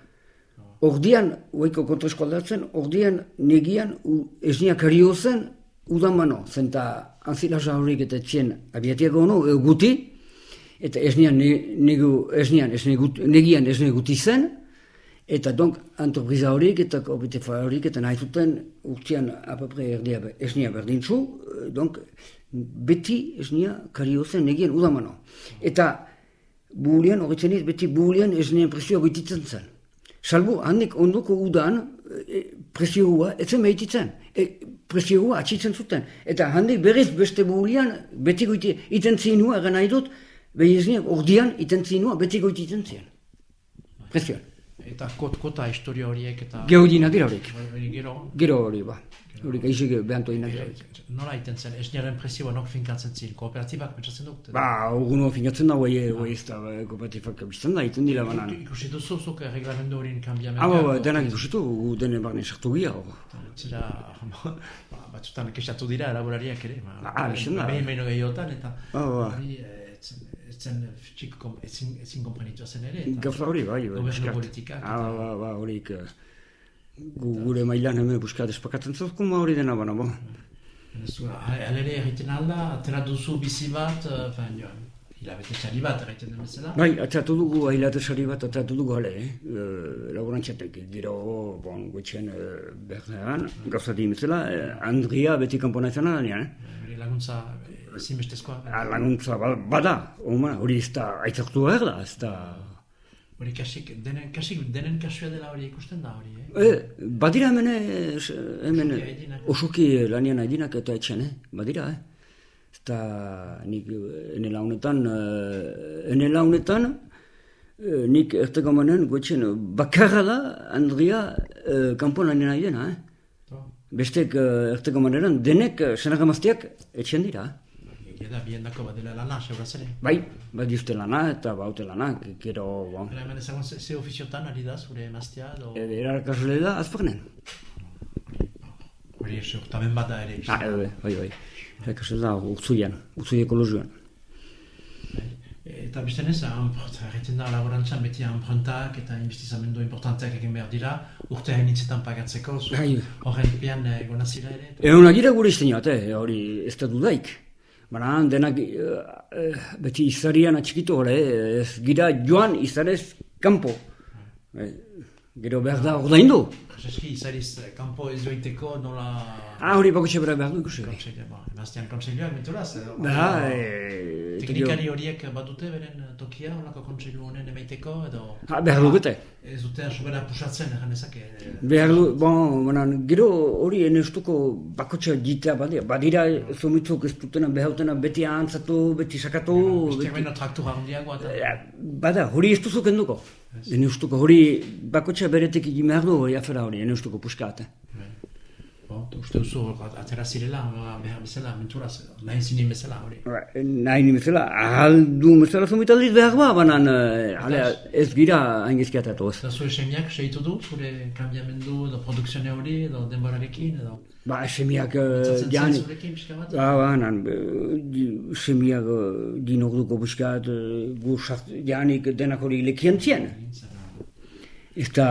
Ordian, uaiko kontrasko aldatzen, ordian negian, u, ez nia kario zen, udan bano, zenta anzilasa horiek eta etxien abiatiako ono, e, guti, eta ez nian, ne, negu, ez nian, ez negut, negian ez neguti zen, Eta donk, antopriza horiek eta kooperativa horiek eta nahi zuten urtean apapre erdia esnia berdintzu, eh, donk, beti esnia kario zen negien udamano. Eta bulian, horretzen ez, beti bulian esnien presioa bititzen zen. Salbu, handik ondoko udan e, presioa etzen behititzen. E, presioa atxitzen zuten. Eta handik berriz beste bulian beti goiti iten zinua, egan nahi dut, behi esniak ordian iten zinua beti goiti iten zien. Presioan. Eta kot, kota historia horiek eta... Geodina dira horiek. Hori gero, Gero hori ba. Hori gaixik behantu dina dira horiek. nola iten zen, esniaren presioa nok finkatzen zin, kooperatibak pentsatzen dut. Ba, uguno finatzen da, guai, guai ez da, ba, kooperatifak biztan da, iten dira banan. Ikusi duzu zuk reglamendu horien kanbiamendua. Ah, ba, ba, denak ikusitu, dene barne sartu gira, hor. Zera, <laughs> ba, batzutan kexatu dira elaborariak ere. Ba, Ah, biztan da. Behin behin gehiotan, eta Ah, ba. Hori eh, txik kom- ezin, ezin komprenitua zen ere. Gauza hori, bai, bai, Gobernu politikak Ah, ba, ba, horik, eh, gu, gure mailan hemen buskat espakatzen zuzkun, ma hori dena bana, ba. Alere egiten alda, atera duzu bizi bat, eh, fain joan, hilabete txari bat egiten den bezala. Bai, atzatu dugu ailate sari bat, atzatu dugu ale, eh? E, laborantzatek, gero, bon, gutxen e, berdean, gauza dimitzela, e, Andria beti kanpona izan da, eh? Bere laguntza eh, ezinbestezkoa. Ah, laguntza ba- bada, oma, hori ez da, aitzartu behar da, ez da... Hori kasik, denen, kasik, denen kasua dela hori ikusten da hori, eh? E, badira hemen, eh, hemen, Osoki haidinak. osoki lanian haidinak eta etxen, eh? badira, eh? Eta nik eh, ene launetan, eh, ene launetan, eh, nik erteko manen, goetxen, bakarra da, Andria, eh, kanpon lanien nahi dena, eh? Bestek eh, erteko maneran, denek eh, senagamazteak etxen dira, eh? Da, biendako badela lana, seuraz ere. Bai, badizte lana eta baute lana, gero, bon, Hora hemen ezagun ze, ze ofiziotan ari da, zure emaztea, edo... e, erakasle da, azparnen. Hori seurtamen bat da ere. Ah, bai, bai, bai. Erakasle da, urtzuian, urtzui ekologian. E, Eta beste nez, egiten da laborantzan beti anprentak eta investizamendu importanteak egin behar dira, urte hainitzetan pagatzeko, zu Bai. horren pian eh, gona zira ere. Egon agira gure iztenat, eh, hori ez da dudaik. Baina denak eh, eh, beti izarian atxikitu gore, ez gira joan izarez kanpo. Eh, gero behar da ordaindu. Eski, izariz, eh, kanpo ez joiteko nola... Ah, hori bako txebera behar du ikusi. Konseilua, ba, emaztean konseilioak menturaz, edo? Da, eh, Teknikari horiek badute beren eh, tokia, olako kontseilu honen emaiteko, edo... Ha, behar du bete. Ez dute sobera pusatzen, egan ezake. eh, Behar du, bon, baina gero hori enestuko bakotxa jitea badia. Badira zomitzok ez dutena behautena beti ahantzatu, beti sakatu. Besteak beti- baino traktura handiagoa eta... Ja, Bada, hori ez duzu kenduko. Ene ustuko, hori bakotxa beretek egin behar du hori afera hori, ene ustuko puskate. Bo, uste duzu atera zirela, ba, behar bezala, menturaz, nahi zinin bezala hori. Ba, Nahi ni bezala, ahal du bezala zomitaldiz behar ba, baina ale, ez gira hain gizkiatatu ez. Eta zure semiak segitu du, zure kambiamendu edo produkzione hori, edo denborarekin, edo... Ba, semiak zen jani. Ba, ba, nan, eh, semiak uh, din orduko buskat, gu sart, janik denak hori lekiantzien. Eta,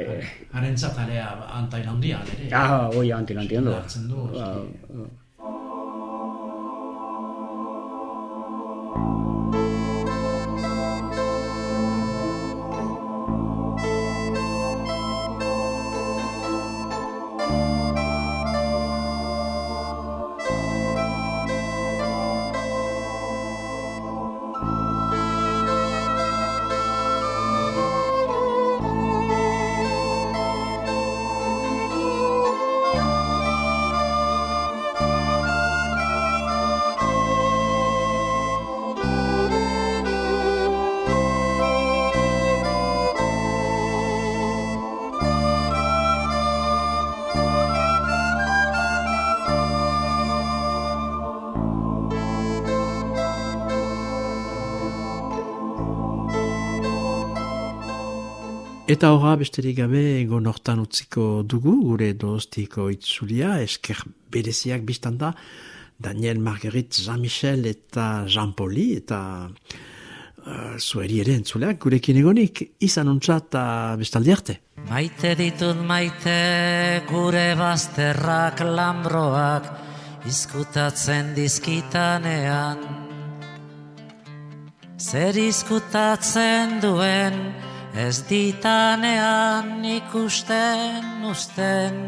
eh, Harentzat alea antain handia, ere. ah, oi, antin, antin, do. Hartzen du, Ba, eski. Eta horra besterik gabe egon hortan utziko dugu, gure dostiko itzulia, esker bereziak biztan da, Daniel Marguerite, Jean-Michel eta Jean-Poli, eta uh, zueri ere entzuleak, gurekin egonik, izan ontsat eta bestaldi arte. Maite ditut maite gure bazterrak lambroak izkutatzen dizkitanean. Zer izkutatzen duen ez ditanean ikusten usten.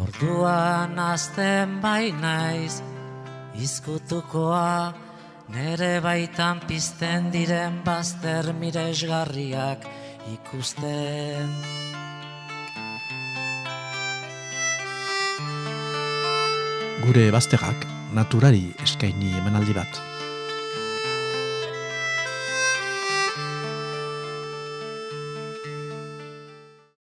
Orduan azten bai naiz izkutukoa nere baitan pizten diren bazter miresgarriak ikusten. Gure bazterrak naturari eskaini emanaldi bat.